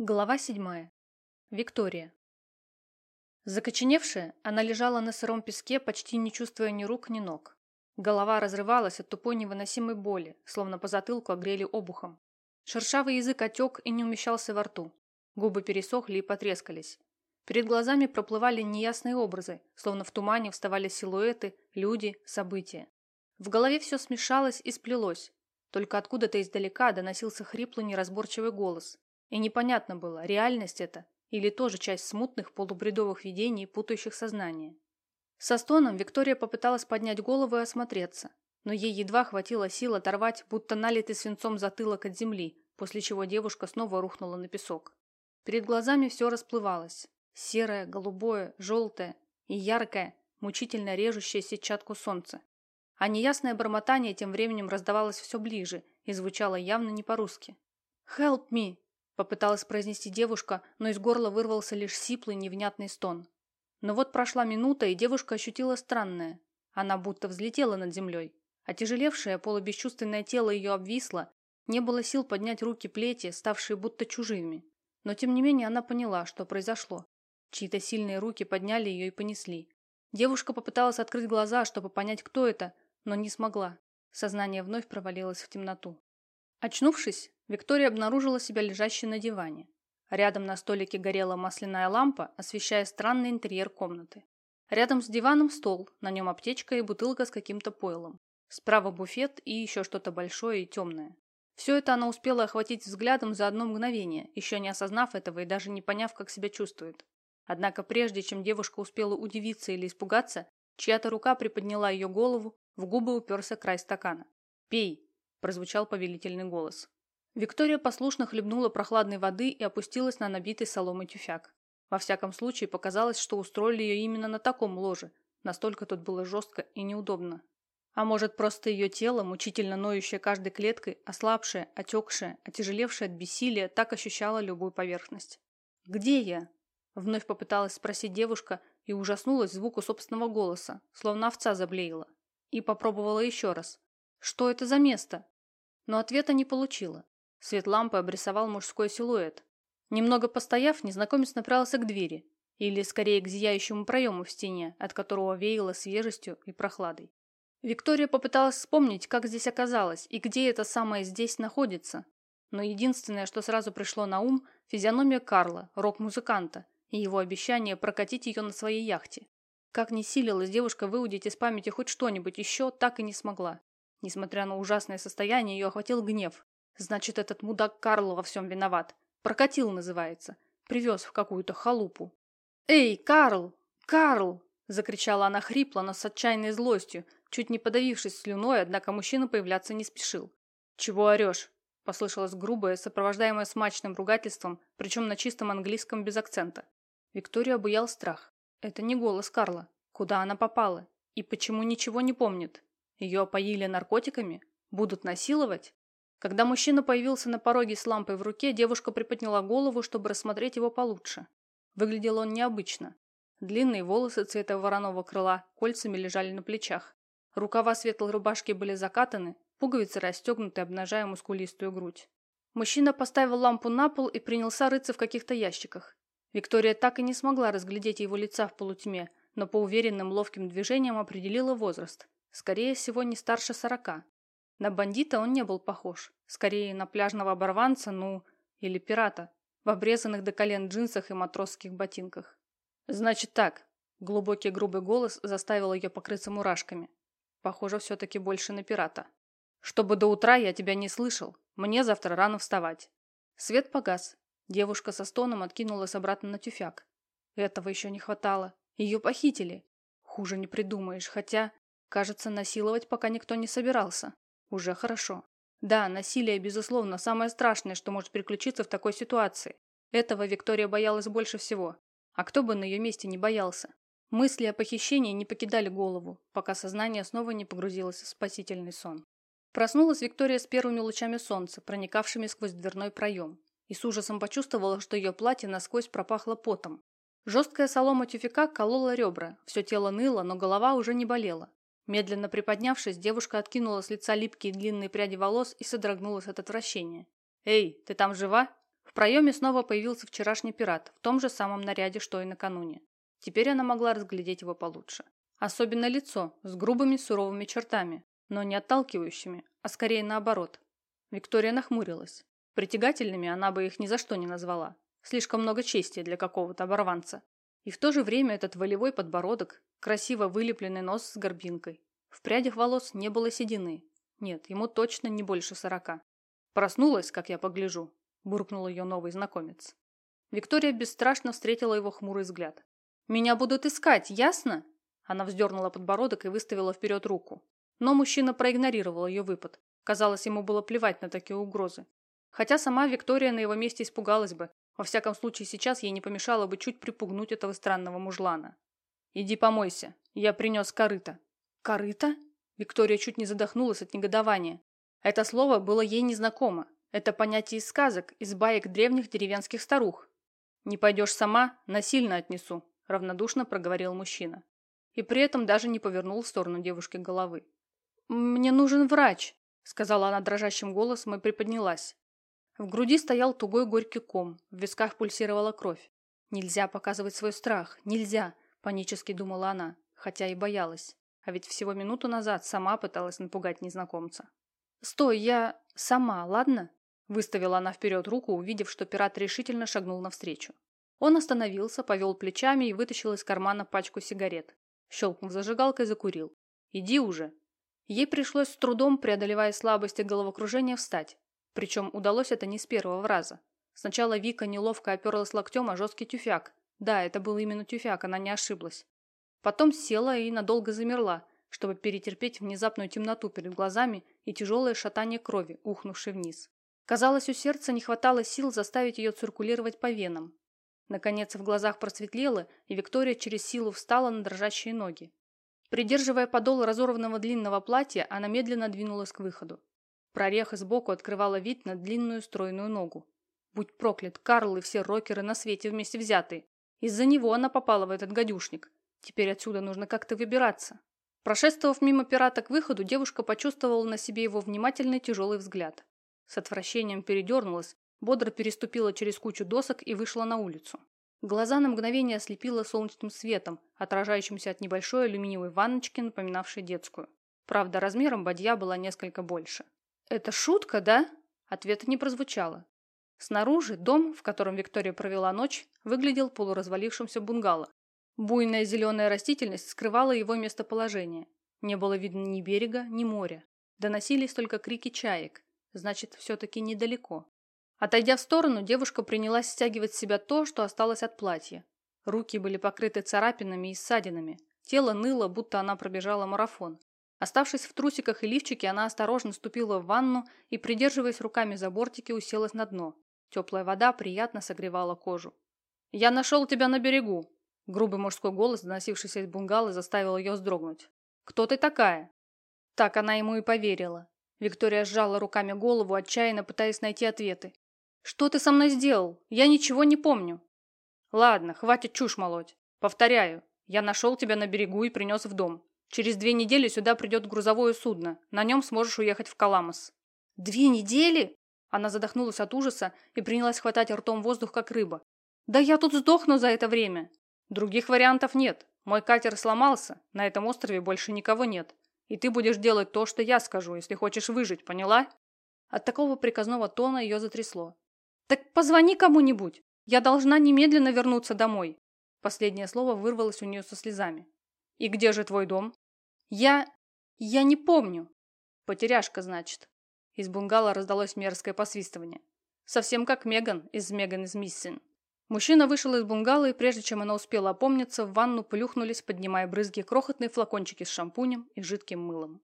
Глава седьмая. Виктория. Закоченевшая, она лежала на сыром песке, почти не чувствуя ни рук, ни ног. Голова разрывалась от тупой невыносимой боли, словно по затылку огрели обухом. Шершавый язык отек и не умещался во рту. Губы пересохли и потрескались. Перед глазами проплывали неясные образы, словно в тумане вставали силуэты, люди, события. В голове все смешалось и сплелось. Только откуда-то издалека доносился хриплый неразборчивый голос, и непонятно было, реальность это или тоже часть смутных полубредовых видений, путающих сознание. Со стоном Виктория попыталась поднять голову и осмотреться, но ей едва хватило сил оторвать, будто налитый свинцом затылок от земли, после чего девушка снова рухнула на песок. Перед глазами все расплывалось. Серое, голубое, желтое и яркое, мучительно режущее сетчатку солнца. А неясное бормотание тем временем раздавалось все ближе и звучало явно не по-русски. «Help me!» Попыталась произнести девушка, но из горла вырвался лишь сиплый невнятный стон. Но вот прошла минута, и девушка ощутила странное. Она будто взлетела над землей. Отяжелевшее полубесчувственное тело ее обвисло, не было сил поднять руки плети, ставшие будто чужими. Но тем не менее она поняла, что произошло. Чьи-то сильные руки подняли ее и понесли. Девушка попыталась открыть глаза, чтобы понять, кто это, но не смогла. Сознание вновь провалилось в темноту. Очнувшись, Виктория обнаружила себя лежащей на диване. Рядом на столике горела масляная лампа, освещая странный интерьер комнаты. Рядом с диваном стол, на нем аптечка и бутылка с каким-то пойлом. Справа буфет и еще что-то большое и темное. Все это она успела охватить взглядом за одно мгновение, еще не осознав этого и даже не поняв, как себя чувствует. Однако прежде, чем девушка успела удивиться или испугаться, чья-то рука приподняла ее голову, в губы уперся край стакана. «Пей!» – прозвучал повелительный голос. Виктория послушно хлебнула прохладной воды и опустилась на набитый соломой тюфяк. Во всяком случае, показалось, что устроили ее именно на таком ложе. Настолько тут было жестко и неудобно. А может, просто ее тело, мучительно ноющее каждой клеткой, ослабшее, отекшее, отяжелевшее от бессилия, так ощущало любую поверхность. «Где я?» Вновь попыталась спросить девушка и ужаснулась звуку собственного голоса, словно овца заблеяла. И попробовала еще раз. «Что это за место?» Но ответа не получила. Свет лампы обрисовал мужской силуэт. Немного постояв, незнакомец направился к двери, или скорее к зияющему проему в стене, от которого веяло свежестью и прохладой. Виктория попыталась вспомнить, как здесь оказалась и где это самое здесь находится. Но единственное, что сразу пришло на ум – физиономия Карла, рок-музыканта, и его обещание прокатить ее на своей яхте. Как ни силилась девушка выудить из памяти хоть что-нибудь еще, так и не смогла. Несмотря на ужасное состояние, ее охватил гнев, Значит, этот мудак Карл во всем виноват. Прокатил, называется. Привез в какую-то халупу. «Эй, Карл! Карл!» Закричала она хрипло, но с отчаянной злостью, чуть не подавившись слюной, однако мужчина появляться не спешил. «Чего орешь?» Послышалось грубое, сопровождаемое смачным ругательством, причем на чистом английском без акцента. Викторию обуял страх. Это не голос Карла. Куда она попала? И почему ничего не помнит? Ее опоили наркотиками? Будут насиловать? Когда мужчина появился на пороге с лампой в руке, девушка приподняла голову, чтобы рассмотреть его получше. Выглядел он необычно. Длинные волосы цвета вороного крыла кольцами лежали на плечах. Рукава светлой рубашки были закатаны, пуговицы расстегнуты, обнажая мускулистую грудь. Мужчина поставил лампу на пол и принялся рыться в каких-то ящиках. Виктория так и не смогла разглядеть его лица в полутьме, но по уверенным ловким движениям определила возраст. Скорее всего, не старше сорока. На бандита он не был похож. Скорее на пляжного оборванца, ну, или пирата, в обрезанных до колен джинсах и матросских ботинках. «Значит так», — глубокий грубый голос заставил ее покрыться мурашками. Похоже, все-таки больше на пирата. «Чтобы до утра я тебя не слышал. Мне завтра рано вставать». Свет погас. Девушка со стоном откинулась обратно на тюфяк. Этого еще не хватало. Ее похитили. Хуже не придумаешь, хотя, кажется, насиловать пока никто не собирался. Уже хорошо. Да, насилие, безусловно, самое страшное, что может приключиться в такой ситуации. Этого Виктория боялась больше всего. А кто бы на ее месте не боялся? Мысли о похищении не покидали голову, пока сознание снова не погрузилось в спасительный сон. Проснулась Виктория с первыми лучами солнца, проникавшими сквозь дверной проем, и с ужасом почувствовала, что ее платье насквозь пропахло потом. Жесткая солома тюфяка колола ребра, все тело ныло, но голова уже не болела. Медленно приподнявшись, девушка откинула с лица липкие длинные пряди волос и содрогнулась от отвращения. «Эй, ты там жива?» В проеме снова появился вчерашний пират в том же самом наряде, что и накануне. Теперь она могла разглядеть его получше. Особенно лицо, с грубыми суровыми чертами, но не отталкивающими, а скорее наоборот. Виктория нахмурилась. Притягательными она бы их ни за что не назвала. Слишком много чести для какого-то оборванца. И в то же время этот волевой подбородок, красиво вылепленный нос с горбинкой. В прядях волос не было седины. Нет, ему точно не больше сорока. Проснулась, как я погляжу, буркнул ее новый знакомец. Виктория бесстрашно встретила его хмурый взгляд. «Меня будут искать, ясно?» Она вздернула подбородок и выставила вперед руку. Но мужчина проигнорировал ее выпад. Казалось, ему было плевать на такие угрозы. Хотя сама Виктория на его месте испугалась бы. Во всяком случае, сейчас ей не помешало бы чуть припугнуть этого странного мужлана. «Иди помойся. Я принес корыто». «Корыто?» Виктория чуть не задохнулась от негодования. Это слово было ей незнакомо. Это понятие из сказок, из баек древних деревенских старух. «Не пойдешь сама, насильно отнесу», – равнодушно проговорил мужчина. И при этом даже не повернул в сторону девушки головы. «Мне нужен врач», – сказала она дрожащим голосом и приподнялась. В груди стоял тугой горький ком, в висках пульсировала кровь. «Нельзя показывать свой страх, нельзя», – панически думала она, хотя и боялась. А ведь всего минуту назад сама пыталась напугать незнакомца. «Стой, я сама, ладно?» Выставила она вперед руку, увидев, что пират решительно шагнул навстречу. Он остановился, повел плечами и вытащил из кармана пачку сигарет. Щелкнув зажигалкой, закурил. «Иди уже!» Ей пришлось с трудом, преодолевая слабость и головокружение, встать. Причем удалось это не с первого раза. Сначала Вика неловко оперлась локтем о жесткий тюфяк. Да, это был именно тюфяк, она не ошиблась. Потом села и надолго замерла, чтобы перетерпеть внезапную темноту перед глазами и тяжелое шатание крови, ухнувшей вниз. Казалось, у сердца не хватало сил заставить ее циркулировать по венам. Наконец в глазах просветлело, и Виктория через силу встала на дрожащие ноги. Придерживая подол разорванного длинного платья, она медленно двинулась к выходу. Прореха сбоку открывала вид на длинную стройную ногу. Будь проклят, Карл и все рокеры на свете вместе взятые. Из-за него она попала в этот гадюшник. Теперь отсюда нужно как-то выбираться. Прошествовав мимо пирата к выходу, девушка почувствовала на себе его внимательный тяжелый взгляд. С отвращением передернулась, бодро переступила через кучу досок и вышла на улицу. Глаза на мгновение ослепило солнечным светом, отражающимся от небольшой алюминиевой ванночки, напоминавшей детскую. Правда, размером бадья была несколько больше. «Это шутка, да?» Ответа не прозвучало. Снаружи дом, в котором Виктория провела ночь, выглядел полуразвалившимся бунгало. Буйная зеленая растительность скрывала его местоположение. Не было видно ни берега, ни моря. Доносились только крики чаек, Значит, все-таки недалеко. Отойдя в сторону, девушка принялась стягивать с себя то, что осталось от платья. Руки были покрыты царапинами и ссадинами. Тело ныло, будто она пробежала марафон. Оставшись в трусиках и лифчике, она осторожно ступила в ванну и, придерживаясь руками за бортики, уселась на дно. Теплая вода приятно согревала кожу. «Я нашел тебя на берегу!» Грубый мужской голос, доносившийся из бунгало, заставил ее вздрогнуть. «Кто ты такая?» Так она ему и поверила. Виктория сжала руками голову, отчаянно пытаясь найти ответы. «Что ты со мной сделал? Я ничего не помню». «Ладно, хватит чушь молоть. Повторяю, я нашел тебя на берегу и принес в дом. Через две недели сюда придет грузовое судно. На нем сможешь уехать в Каламас». «Две недели?» Она задохнулась от ужаса и принялась хватать ртом воздух, как рыба. «Да я тут сдохну за это время!» «Других вариантов нет. Мой катер сломался. На этом острове больше никого нет. И ты будешь делать то, что я скажу, если хочешь выжить, поняла?» От такого приказного тона ее затрясло. «Так позвони кому-нибудь. Я должна немедленно вернуться домой». Последнее слово вырвалось у нее со слезами. «И где же твой дом?» «Я... я не помню». «Потеряшка, значит». Из бунгало раздалось мерзкое посвистывание. Совсем как Меган из «Меган из Миссин». Мужчина вышел из бунгало, и прежде чем она успела опомниться, в ванну плюхнулись, поднимая брызги, крохотные флакончики с шампунем и жидким мылом.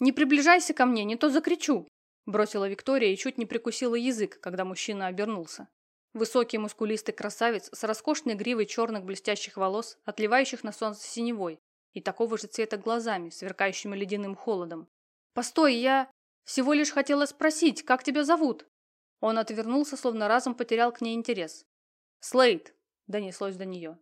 «Не приближайся ко мне, не то закричу!» Бросила Виктория и чуть не прикусила язык, когда мужчина обернулся. Высокий мускулистый красавец с роскошной гривой черных блестящих волос, отливающих на солнце синевой, и такого же цвета глазами, сверкающими ледяным холодом. «Постой, я всего лишь хотела спросить, как тебя зовут?» Он отвернулся, словно разом потерял к ней интерес. «Слейд!» – донеслось до нее.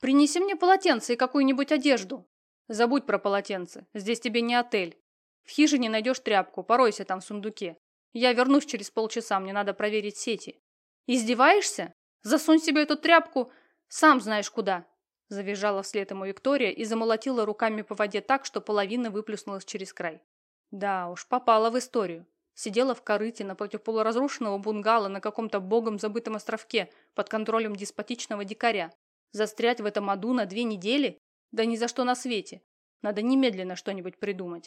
«Принеси мне полотенце и какую-нибудь одежду!» «Забудь про полотенце, здесь тебе не отель. В хижине найдешь тряпку, поройся там в сундуке. Я вернусь через полчаса, мне надо проверить сети». Издеваешься? Засунь себе эту тряпку, сам знаешь куда!» Завизжала вслед ему Виктория и замолотила руками по воде так, что половина выплюснулась через край. Да уж, попала в историю. Сидела в корыте напротив полуразрушенного бунгало на каком-то богом забытом островке под контролем деспотичного дикаря. Застрять в этом аду на две недели? Да ни за что на свете. Надо немедленно что-нибудь придумать.